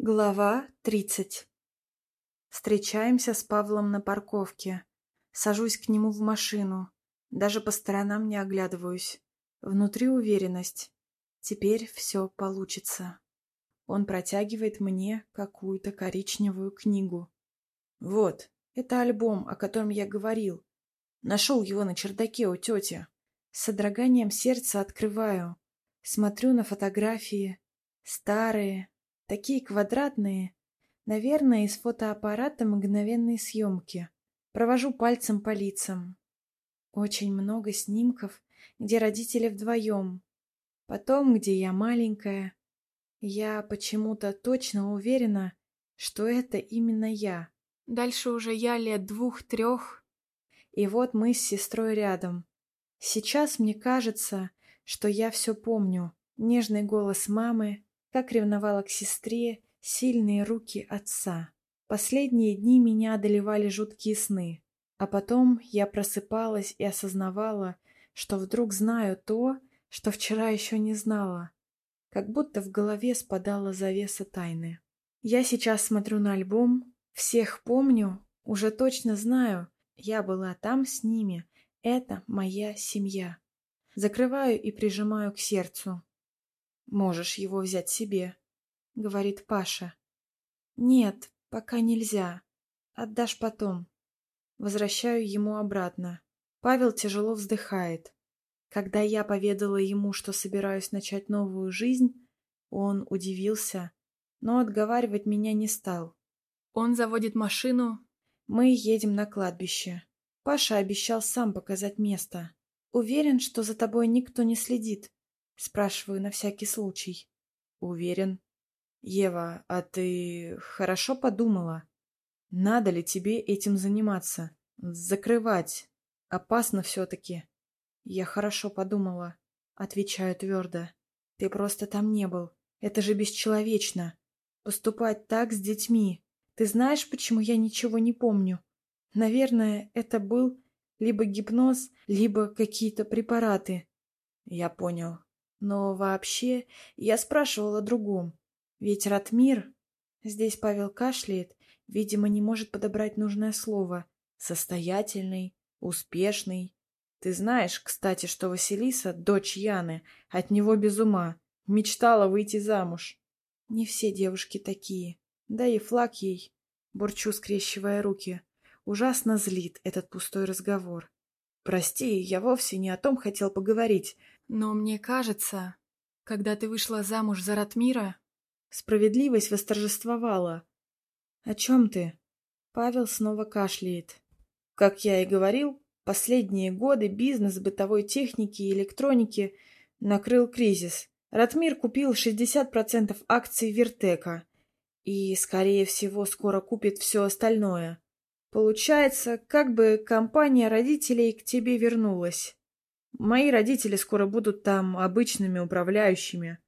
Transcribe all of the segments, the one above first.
Глава тридцать. Встречаемся с Павлом на парковке. Сажусь к нему в машину. Даже по сторонам не оглядываюсь. Внутри уверенность. Теперь все получится. Он протягивает мне какую-то коричневую книгу. Вот, это альбом, о котором я говорил. Нашел его на чердаке у тети. С содроганием сердца открываю. Смотрю на фотографии. Старые, Такие квадратные. Наверное, из фотоаппарата мгновенной съемки. Провожу пальцем по лицам. Очень много снимков, где родители вдвоем. Потом, где я маленькая. Я почему-то точно уверена, что это именно я. Дальше уже я лет двух-трех. И вот мы с сестрой рядом. Сейчас мне кажется, что я все помню. Нежный голос мамы, как ревновала к сестре, сильные руки отца. Последние дни меня одолевали жуткие сны, а потом я просыпалась и осознавала, что вдруг знаю то, что вчера еще не знала. Как будто в голове спадала завеса тайны. Я сейчас смотрю на альбом, всех помню, уже точно знаю, я была там с ними, это моя семья. Закрываю и прижимаю к сердцу. «Можешь его взять себе», — говорит Паша. «Нет, пока нельзя. Отдашь потом». Возвращаю ему обратно. Павел тяжело вздыхает. Когда я поведала ему, что собираюсь начать новую жизнь, он удивился, но отговаривать меня не стал. Он заводит машину. Мы едем на кладбище. Паша обещал сам показать место. Уверен, что за тобой никто не следит. Спрашиваю на всякий случай. Уверен. Ева, а ты хорошо подумала? Надо ли тебе этим заниматься? Закрывать? Опасно все-таки. Я хорошо подумала. Отвечаю твердо. Ты просто там не был. Это же бесчеловечно. Поступать так с детьми. Ты знаешь, почему я ничего не помню? Наверное, это был либо гипноз, либо какие-то препараты. Я понял. Но вообще я спрашивал о другом. Ведь Ратмир... Здесь Павел кашляет, видимо, не может подобрать нужное слово. Состоятельный, успешный. Ты знаешь, кстати, что Василиса, дочь Яны, от него без ума. Мечтала выйти замуж. Не все девушки такие. Да и флаг ей. Бурчу, скрещивая руки. Ужасно злит этот пустой разговор. Прости, я вовсе не о том хотел поговорить. Но мне кажется, когда ты вышла замуж за Ратмира, справедливость восторжествовала. О чем ты? Павел снова кашляет. Как я и говорил, последние годы бизнес бытовой техники и электроники накрыл кризис. Ратмир купил 60% акций Виртека и, скорее всего, скоро купит все остальное. Получается, как бы компания родителей к тебе вернулась. Мои родители скоро будут там обычными управляющими.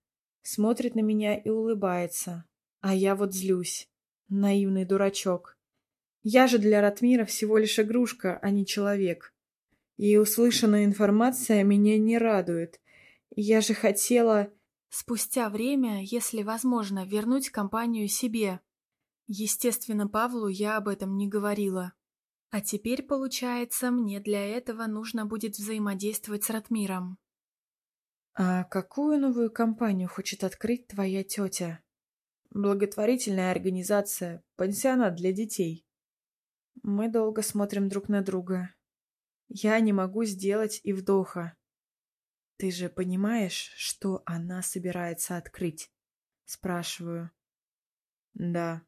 Смотрит на меня и улыбается. А я вот злюсь. Наивный дурачок. Я же для Ратмира всего лишь игрушка, а не человек. И услышанная информация меня не радует. Я же хотела... Спустя время, если возможно, вернуть компанию себе. Естественно, Павлу я об этом не говорила. А теперь, получается, мне для этого нужно будет взаимодействовать с Ратмиром. А какую новую компанию хочет открыть твоя тетя? Благотворительная организация, пансионат для детей. Мы долго смотрим друг на друга. Я не могу сделать и вдоха. Ты же понимаешь, что она собирается открыть? Спрашиваю. Да.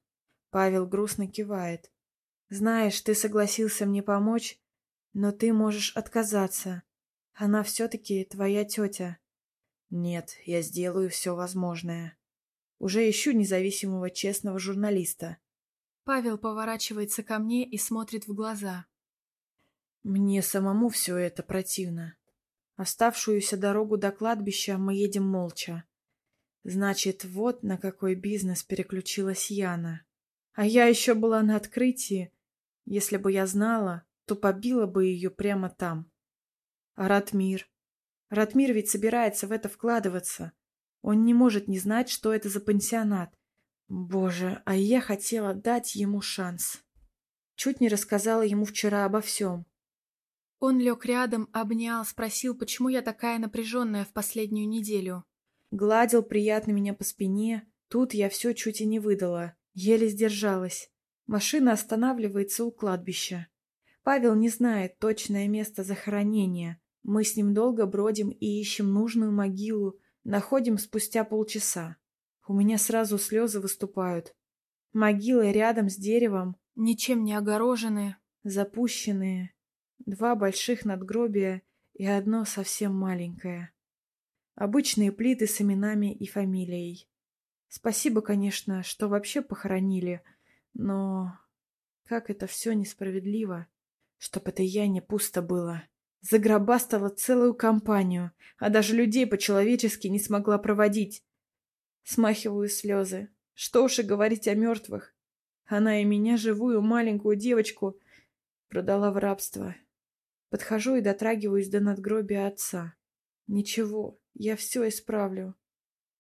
Павел грустно кивает. Знаешь, ты согласился мне помочь, но ты можешь отказаться. Она все-таки твоя тетя. Нет, я сделаю все возможное. Уже ищу независимого честного журналиста. Павел поворачивается ко мне и смотрит в глаза. Мне самому все это противно. Оставшуюся дорогу до кладбища мы едем молча. Значит, вот на какой бизнес переключилась Яна. А я еще была на открытии, если бы я знала, то побила бы ее прямо там. А Ратмир? Ратмир ведь собирается в это вкладываться. Он не может не знать, что это за пансионат. Боже, а я хотела дать ему шанс. Чуть не рассказала ему вчера обо всем. Он лег рядом, обнял, спросил, почему я такая напряженная в последнюю неделю. Гладил приятно меня по спине. Тут я все чуть и не выдала. Еле сдержалась. Машина останавливается у кладбища. Павел не знает точное место захоронения. Мы с ним долго бродим и ищем нужную могилу, находим спустя полчаса. У меня сразу слезы выступают. Могилы рядом с деревом, ничем не огороженные, запущенные. Два больших надгробия и одно совсем маленькое. Обычные плиты с именами и фамилией. Спасибо, конечно, что вообще похоронили, но как это все несправедливо, чтоб это я не пусто было. Загробастала целую компанию, а даже людей по-человечески не смогла проводить. Смахиваю слезы. Что уж и говорить о мертвых. Она и меня, живую маленькую девочку, продала в рабство. Подхожу и дотрагиваюсь до надгробия отца. Ничего, я все исправлю.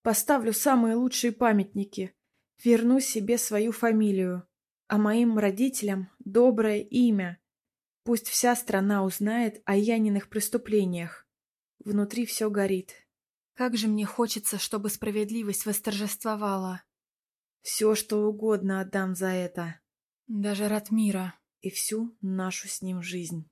Поставлю самые лучшие памятники. Верну себе свою фамилию. А моим родителям доброе имя. Пусть вся страна узнает о Яниных преступлениях. Внутри все горит. Как же мне хочется, чтобы справедливость восторжествовала. Все, что угодно отдам за это. Даже Ратмира и всю нашу с ним жизнь.